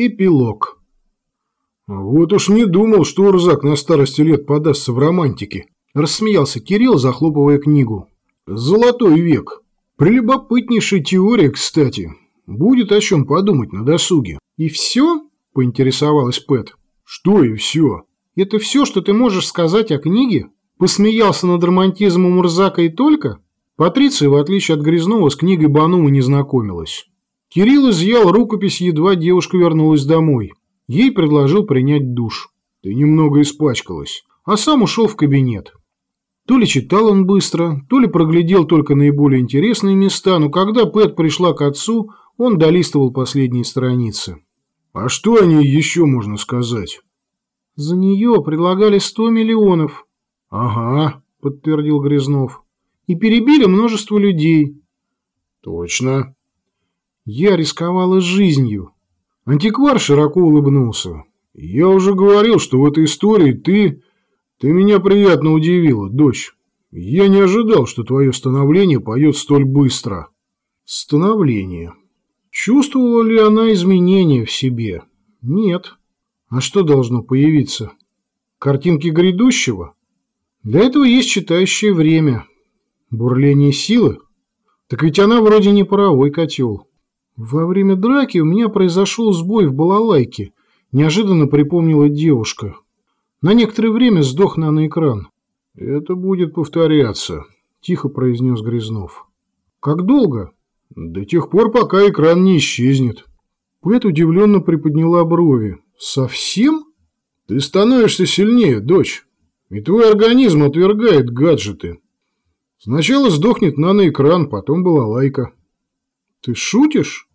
Эпилог. «Вот уж не думал, что Урзак на старости лет подастся в романтике», – рассмеялся Кирилл, захлопывая книгу. «Золотой век. Прелюбопытнейшая теория, кстати. Будет о чем подумать на досуге». «И все?» – поинтересовалась Пэт. «Что и все?» «Это все, что ты можешь сказать о книге? Посмеялся над романтизмом Урзака и только?» Патриция, в отличие от Грязнова, с книгой Банума не знакомилась. Кирилл изъял рукопись, едва девушка вернулась домой. Ей предложил принять душ. Ты немного испачкалась. А сам ушел в кабинет. То ли читал он быстро, то ли проглядел только наиболее интересные места, но когда Пэт пришла к отцу, он долистывал последние страницы. А что о ней еще можно сказать? За нее предлагали сто миллионов. Ага, подтвердил Грязнов. И перебили множество людей. Точно. Я рисковала жизнью. Антиквар широко улыбнулся. Я уже говорил, что в этой истории ты... Ты меня приятно удивила, дочь. Я не ожидал, что твое становление поет столь быстро. Становление. Чувствовала ли она изменения в себе? Нет. А что должно появиться? Картинки грядущего? Для этого есть читающее время. Бурление силы? Так ведь она вроде не паровой котел. Во время драки у меня произошел сбой в балалайке, неожиданно припомнила девушка. На некоторое время сдох наноэкран. «Это будет повторяться», – тихо произнес Грязнов. «Как долго?» «До тех пор, пока экран не исчезнет». Пэт удивленно приподняла брови. «Совсем?» «Ты становишься сильнее, дочь, и твой организм отвергает гаджеты. Сначала сдохнет наноэкран, потом балалайка». «Ты шутишь?»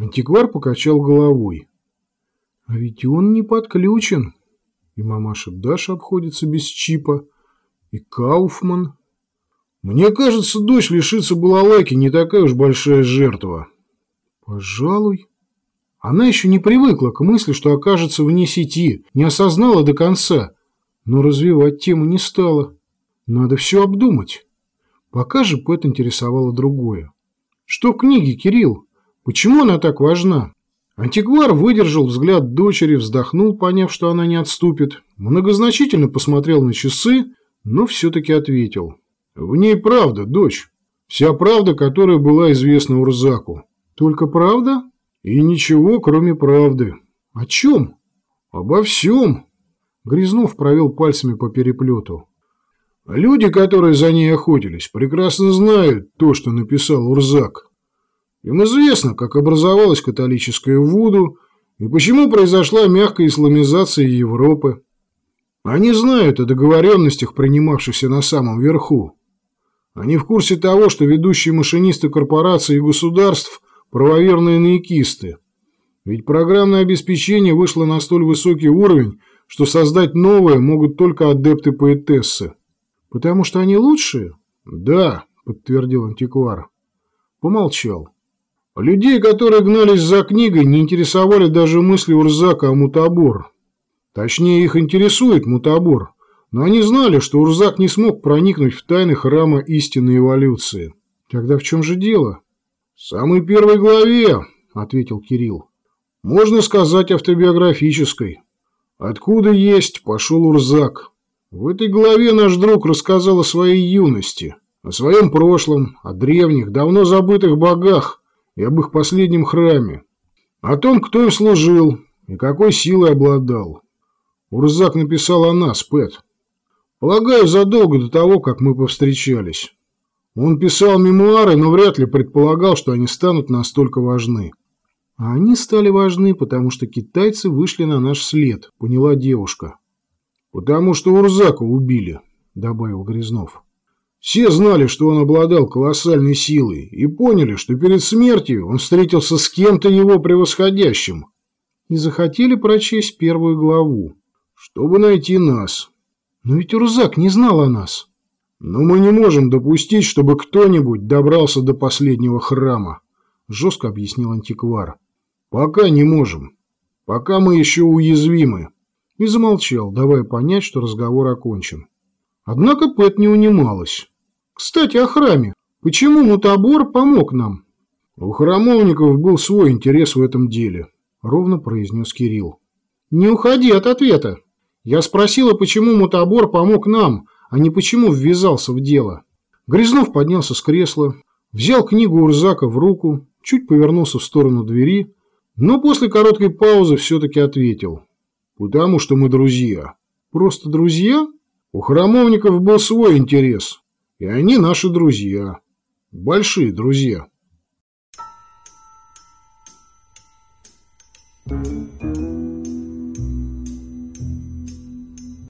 Антиквар покачал головой. А ведь он не подключен. И мамаша Даша обходится без чипа. И Кауфман. Мне кажется, дочь лишиться балалайки не такая уж большая жертва. Пожалуй. Она еще не привыкла к мысли, что окажется вне сети, не осознала до конца, но развивать тему не стала. Надо все обдумать. Пока же Пэт интересовало другое. Что в книге, Кирилл? Почему она так важна? Антиквар выдержал взгляд дочери, вздохнул, поняв, что она не отступит, многозначительно посмотрел на часы, но все-таки ответил. «В ней правда, дочь. Вся правда, которая была известна Урзаку. Только правда? И ничего, кроме правды. О чем? Обо всем». Грязнов провел пальцами по переплету. «Люди, которые за ней охотились, прекрасно знают то, что написал Урзак. Им известно, как образовалась католическая Вуду и почему произошла мягкая исламизация Европы. Они знают о договоренностях, принимавшихся на самом верху. Они в курсе того, что ведущие машинисты корпораций и государств – правоверные наикисты. Ведь программное обеспечение вышло на столь высокий уровень, что создать новое могут только адепты-поэтессы. «Потому что они лучшие?» «Да», – подтвердил антиквар. Помолчал. Людей, которые гнались за книгой, не интересовали даже мысли Урзака о Мутабор. Точнее, их интересует Мутабор, но они знали, что Урзак не смог проникнуть в тайны храма истинной эволюции. Тогда в чем же дело? В самой первой главе, ответил Кирилл. Можно сказать автобиографической. Откуда есть, пошел Урзак. В этой главе наш друг рассказал о своей юности, о своем прошлом, о древних, давно забытых богах, и об их последнем храме, о том, кто им служил и какой силой обладал. Урзак написал о нас, Пэт. Полагаю, задолго до того, как мы повстречались. Он писал мемуары, но вряд ли предполагал, что они станут настолько важны. А они стали важны, потому что китайцы вышли на наш след, поняла девушка. Потому что Урзака убили, добавил Грязнов. Все знали, что он обладал колоссальной силой, и поняли, что перед смертью он встретился с кем-то его превосходящим. И захотели прочесть первую главу. Чтобы найти нас. Но ведь Урзак не знал о нас. Но мы не можем допустить, чтобы кто-нибудь добрался до последнего храма, жестко объяснил антиквар. Пока не можем. Пока мы еще уязвимы. И замолчал, давая понять, что разговор окончен. Однако Пэт не унималась. Кстати, о храме. Почему Мутабор помог нам? У храмовников был свой интерес в этом деле. — ровно произнес Кирилл. «Не уходи от ответа. Я спросила, почему мутобор помог нам, а не почему ввязался в дело». Грязнов поднялся с кресла, взял книгу Урзака в руку, чуть повернулся в сторону двери, но после короткой паузы все-таки ответил. «Потому что мы друзья». «Просто друзья?» У храмовников был свой интерес, и они наши друзья. Большие друзья. Thank you.